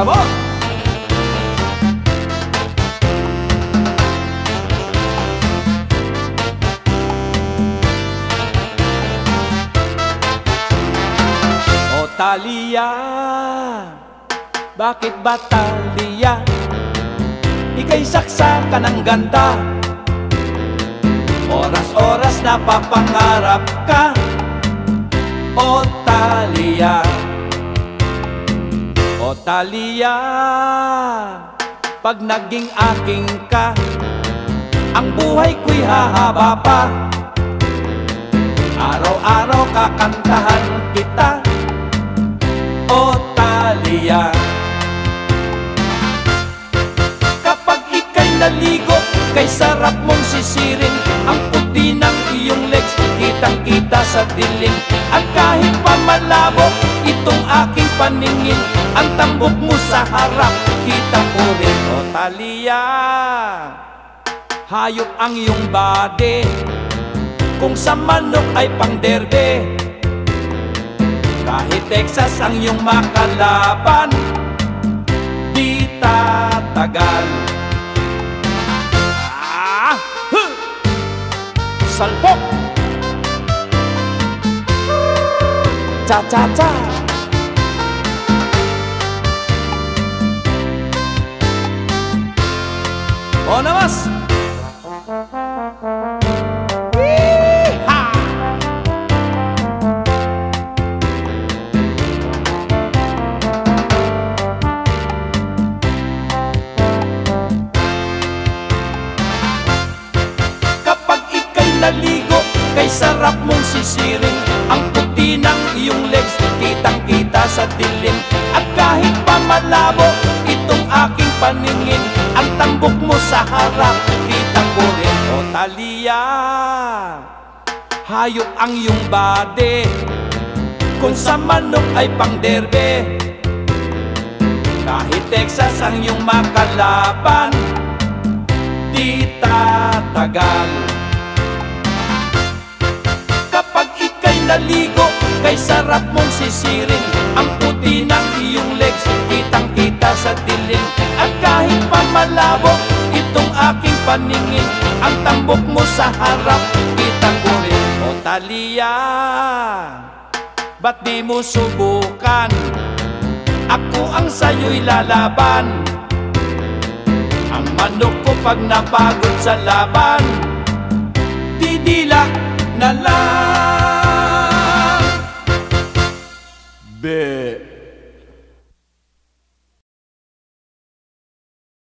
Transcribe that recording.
sabor! O Talia, bakit ba Talia? Ika'y saksa ka ng ganda Oras-oras na papangarap ka O Talia O Talia Pag naging aking ka Ang buhay ko'y hahaba pa. Araw-araw kakantahan kita O Talia. Kapag ika'y naligo Kay sarap mong sisirin Ang puti ng iyong legs Kitang kita sa dilim. At kahit pa malabo paningin Ang tambok mo sa harap Kita ko rin O Talia Hayop ang iyong body Kung sa manok ay pangderbe Kahit Texas ang iyong makalaban Di tatagal Ah! Huh! Salpok! Cha-cha-cha! Kapag ika'y naligo, kay sarap mong sisiring Ang puti ng iyong legs, kitang kita sa dilim. At kahit pa malabo, itong aking paningin sa harap, kita ko O Talia, hayop ang iyong body Kung sa manok ay pangderbe Kahit Texas ang iyong makalaban di tatagal. Kapag ika'y naligo, kay sarap mong sisirin itong aking paningin Ang tambok mo sa harap, kitang ko rin O Talia, ba't di mo subukan? Ako ang sa'yo'y lalaban. Ang manok ko pag napagod sa laban Didila na lang. Be